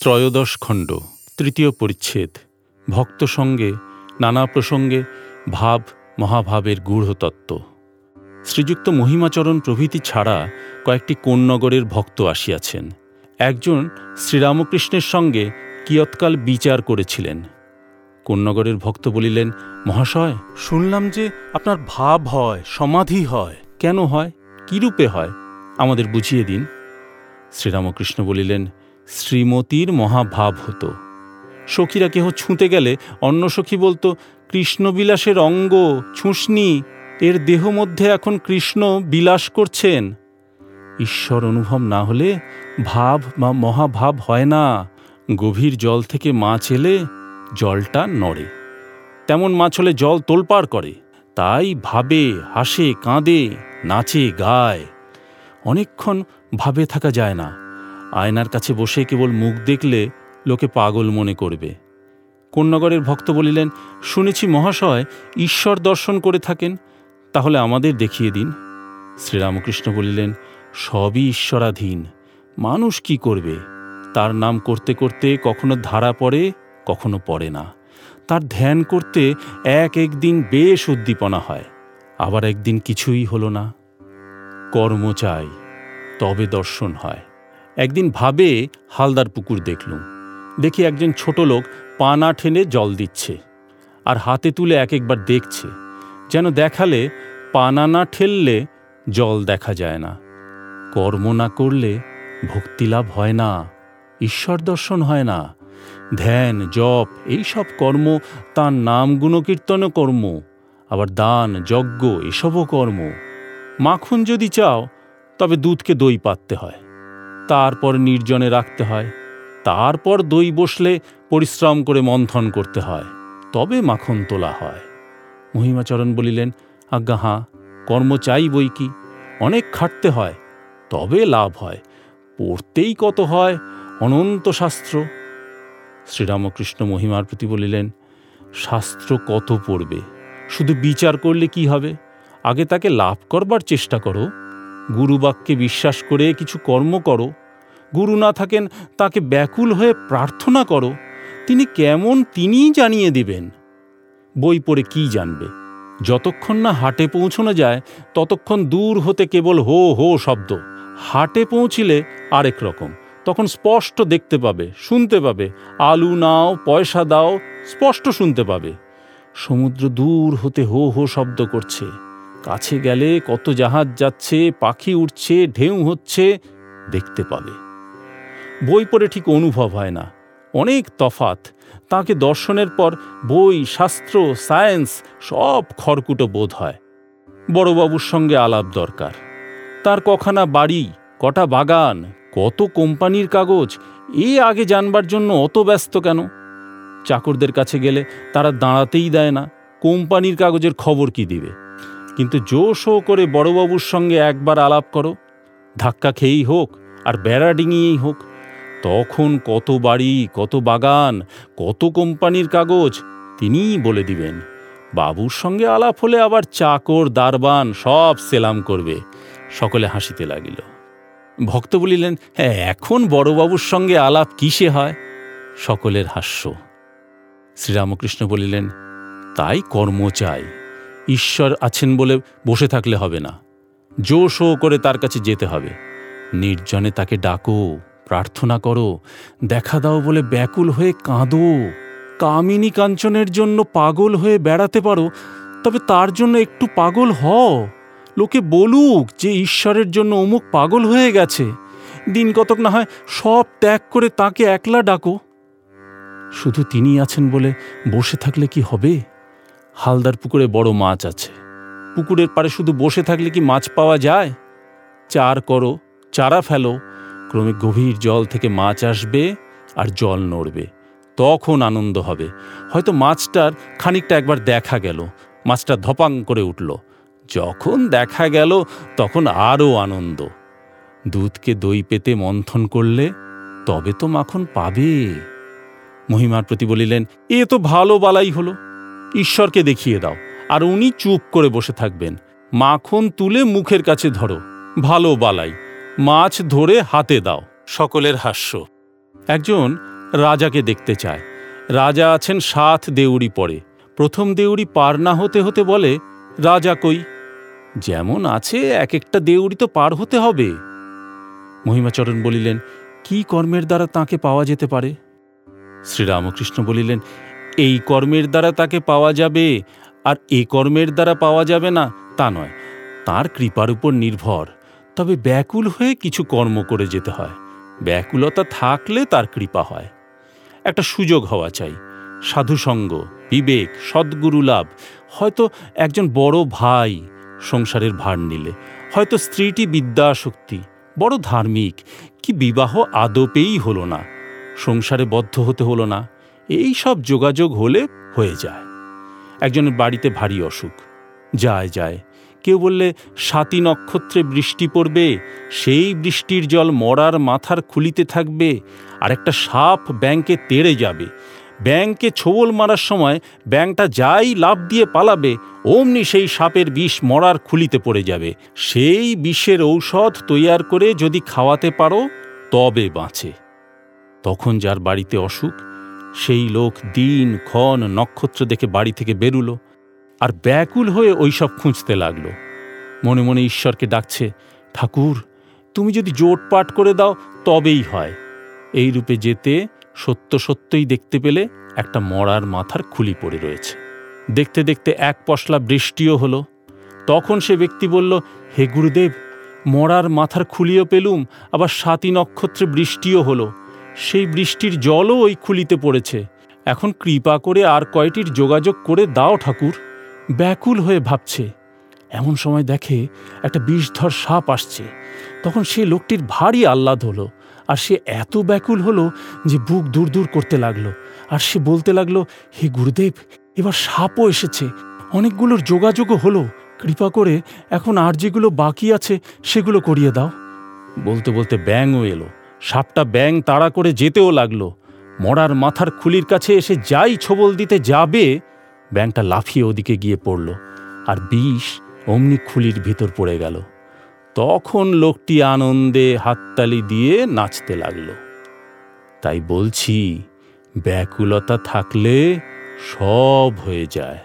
ত্রয়োদশ খণ্ড, তৃতীয় পরিচ্ছেদ, ভক্ত সঙ্গে, নানা প্রসঙ্গে, ভাব, মহাভাবের গূঢ়তত্ত্ব। শ্রীযুক্ত মহিমাচরণ প্রভৃতি ছাড়া কয়েকটি কোন্নগরের ভক্ত আসিয়াছেন। একজন শ্রীরামকৃষ্ণের সঙ্গে কিয়ৎকাল বিচার করেছিলেন। কোন্নগরের ভক্ত বলিলেন, মহাশয়, শুনলাম যে আপনার ভাব হয়, সমাধি হয়। কেন হয়? কী রূপে হয়? আমাদের বুঝিয়ে দিন। শ্রীরামকৃষ্ণ বলিলেন শ্রীমতীর মহাভাব হতো। সখীরা কেহ ছুঁতে গেলে, অন্য সখী বলতো, কৃষ্ণবিলাসের অঙ্গ, ছুঁসনি, এর দেহ মধ্যে এখন কৃষ্ণ বিলাস করছেন। ঈশ্বর অনুভব না হলে ভাব বা মহাভাব হয় না। গভীর জল থেকে মাছ এলে জলটা নড়ে। তেমন মাছ হলে জল তোলপাড় করে। তাই ভাবে, হাসে, কাঁদে, নাচে, গায়। অনেকক্ষণ ভাবে থাকা যায় না। আয়নার কাছে বসে কেবল মুখ দেখলে লোকে পাগল মনে করবে। কন্যাগরের ভক্ত বলিলেন, শুনেছি মহাশয়, ঈশ্বর দর্শন করে থাকেন, তাহলে আমাদের দেখিয়ে দিন। শ্রীরামকৃষ্ণ বলিলেন, সবই ঈশ্বরাধীন, মানুষ কি করবে? তার নাম করতে করতে কখনো ধারা পড়ে, কখনো পড়ে না। তার ধ্যান করতে এক একদিন বেশ উদ্দীপনা হয়, আবার একদিন কিছুই হলো না। কর্ম চাই, তবে দর্শন হয়। একদিন ভাবে হালদার পুকুর দেখলুম। দেখি একজন ছোট লোক পানা ঠেনে জল দিচ্ছে আর হাতে তুলে এক একবার দেখছে, যেন দেখালে পানা না ঠেললে জল দেখা যায় না। কর্ম না করলে ভক্তিলাভ হয় না, ঈশ্বর দর্শন হয় না, ধ্যান, জপ এই সব কর্ম, তার নাম গুণকীর্তন কর্ম, আবার দান, যজ্ঞ, এসবও কর্ম। মাখন যদি চাও, তবে দুধকে দই পাততে হয়। তারপর নির্জনে রাখতে হয়। তারপর দই বসলে পরিশ্রম করে মন্থন করতে হয়। তবে মাখন তোলা হয়। মহিমাচরণ বলিলেন, আজ্ঞা, হাঁ, কর্ম চাই বই কি? অনেক খাটতে হয়, তবে লাভ হয়। পড়তেই কত হয়, অনন্ত শাস্ত্র। শ্রীরামকৃষ্ণ মহিমার প্রতি বলিলেন, শাস্ত্র কত পড়বে? শুধু বিচার করলে কি হবে? আগে তাকে লাভ করবার চেষ্টা করো। গুরুবাক্যে বিশ্বাস করে কিছু কর্ম করো। গুরু না থাকেন তাকে ব্যাকুল হয়ে প্রার্থনা করো। তিনি কেমন তিনিই জানিয়ে দিবেন। বই পড়ে কি জানবে? যতক্ষণ না হাটে পৌঁছানো যায়, ততক্ষণ দূর হতে কেবল হো হো শব্দ। হাটে পৌঁছিলে আরেক রকম। তখন স্পষ্ট দেখতে পাবে, শুনতে পাবে। আলু নাও, পয়সা দাও, স্পষ্ট শুনতে পাবে। সমুদ্র দূর হতে হো হো শব্দ করছে। কাছে গেলে কত জাহাজ যাচ্ছে, পাখি উঠছে ঢেউ হচ্ছে, দেখতে পাবে। বই পড়ে ঠিক অনুভব হয় না। অনেক তফাত তাকে দর্শনের পর বই, শাস্ত্র, সায়েন্স সব খড়কুটো বোধ হয়। বড়বাবুর সঙ্গে আলাপ দরকার। তার কখানা বাড়ি, কটা বাগান, কত কোম্পানির কাগজ, এ আগে জানবার জন্য অত ব্যস্ত কেন? চাকরদের কাছে গেলে তারা দাঁড়াতেই দেয় না। কোম্পানির কাগজের খবর কি দিবে? কিন্তু জো শো করে বড়বাবুর সঙ্গে একবার আলাপ করো। ধাক্কা খেয়েই হোক আর বেড়া ডিঙিয়েই হোক। তখন কত বাড়ি, কত বাগান, কত কোম্পানির কাগজ তিনিই বলে দিবেন। বাবুর সঙ্গে আলাপ হলে আবার চাকর, দারবান সব সেলাম করবে। সকলে হাসিতে লাগিল। ভক্ত বলিলেন হ্যাঁ এখন বড়বাবুর সঙ্গে আলাপ কিসে হয়? সকলের হাস্য। শ্রীরামকৃষ্ণ বলিলেন, তাই কর্ম চাই। ঈশ্বর আছেন বলে বসে থাকলে হবে না। জো শো করে তার কাছে যেতে হবে। নির্জনে তাকে ডাকো, প্রার্থনা করো, দেখা দাও বলে ব্যাকুল হয়ে কাঁদো। কামিনী কাঞ্চনের জন্য পাগল হয়ে বেড়াতে পারো, তবে তার জন্য একটু পাগল হও। লোকে বলুক যে ঈশ্বরের জন্য অমুক পাগল হয়ে গেছে। দিন কতক না হয় সব ত্যাগ করে তাকে একলা ডাকো। শুধু তিনি আছেন বলে বসে থাকলে কি হবে? হালদার পুকুরে বড় মাছ আছে। পুকুরের পাড়ে শুধু বসে থাকলে কি মাছ পাওয়া যায়? চার করো, চারা ফেলো, ক্রমে গভীর জল থেকে মাছ আসবে আর জল নড়বে। তখন আনন্দ হবে। হয়তো মাছটার খানিকটা একবার দেখা গেল, মাছটা ধপাং করে উঠল। যখন দেখা গেল, তখন আরও আনন্দ। দুধকে দই পেতে মন্থন করলে তবে তো মাখন পাবে। মহিমার প্রতি বলিলেন, এ তো ভালো বালাই হলো। ঈশ্বরকে দেখিয়ে দাও, আর উনি চুপ করে বসে থাকবেন। মাখন তুলে মুখের কাছে ধরো, ভালো বালাই, মাছ ধরে হাতে দাও, সকলের হাস্য। একজন রাজাকে দেখতে চায়। রাজা আছেন সাত দেউড়ি পরে। প্রথম দেউড়ি পার না হতে হতে বলে, রাজা কই? যেমন আছে এক একটা দেউড়ি তো পার হতে হবে। মহিমাচরণ বলিলেন, কি কর্মের দ্বারা তাকে পাওয়া যেতে পারে? শ্রীরামকৃষ্ণ বলিলেন এই কর্মের দ্বারা তাকে পাওয়া যাবে, আর এ কর্মের দ্বারা পাওয়া যাবে না, তা নয়। তার কৃপার উপর নির্ভর। তবে ব্যাকুল হয়ে কিছু কর্ম করে যেতে হয়। ব্যাকুলতা থাকলে তার কৃপা হয়। একটা সুযোগ হওয়া চাই। সাধুসঙ্গ বিবেক, সদ্গুরু লাভ। হয়তো একজন বড় ভাই সংসারের ভার নিলে। হয়তো স্ত্রীটি বিদ্যাশক্তি বড় ধার্মিক। কি বিবাহ আদপেই হলো না। সংসারে বদ্ধ হতে হলো না। এই সব যোগাযোগ হলে হয়ে যায়। একজনের বাড়িতে ভারী অসুখ। যায় যায়। কেউ বললে, সাতী নক্ষত্রে বৃষ্টি পড়বে, সেই বৃষ্টির জল মরার মাথার খুলিতে থাকবে আর একটা সাপ ব্যাংকে তেড়ে যাবে। ব্যাংকে ছোবল মারার সময় ব্যাংকটা যাই লাভ দিয়ে পালাবে, অমনি সেই সাপের বিষ মরার খুলিতে পড়ে যাবে। সেই বিষের ঔষধ তৈয়ার করে যদি খাওয়াতে পারো, তবে বাঁচে। তখন যার বাড়িতে অসুখ সেই লোক দিন, ক্ষণ নক্ষত্র দেখে বাড়ি থেকে বেরুলো আর ব্যাকুল হয়ে ওইসব খুঁজতে লাগল। মনে মনে ঈশ্বরকে ডাকছে, ঠাকুর, তুমি যদি জোটপাট করে দাও, তবেই হয়। এই রূপে যেতে সত্য সত্যই দেখতে পেলে একটা মরার মাথার খুলি পড়ে রয়েছে। দেখতে দেখতে এক পশলা বৃষ্টিও হলো। তখন সে ব্যক্তি বলল, হে গুরুদেব, মরার মাথার খুলিও পেলুম, আবার সাতী নক্ষত্রে বৃষ্টিও হলো। সেই বৃষ্টির জলও ওই খুলিতে পড়েছে। এখন কৃপা করে আর কয়টির যোগাযোগ করে দাও ঠাকুর। ব্যাকুল হয়ে ভাবছে। এমন সময় দেখে একটা বিষধর সাপ আসছে। তখন সে লোকটির ভারী আহ্লাদ হলো আর সে এত ব্যাকুল হলো যে বুক দূর দূর করতে লাগল। আর সে বলতে লাগল, হে গুরুদেব, এবার সাপও এসেছে। অনেকগুলোর যোগাযোগও হলো। কৃপা করে এখন আর যেগুলো বাকি আছে সেগুলো করিয়ে দাও। বলতে বলতে ব্যাঙও এলো। সাপটা ব্যাং তাড়া করে যেতেও লাগল। মরার মাথার খুলির কাছে এসে যাই ছোবল দিতে যাবে, ব্যাংটা লাফিয়ে ওদিকে গিয়ে পড়ল আর বিষ অমনি খুলির ভিতর পড়ে গেল। তখন লোকটি আনন্দে হাততালি দিয়ে নাচতে লাগল। তাই বলছি, ব্যাকুলতা থাকলে সব হয়ে যায়।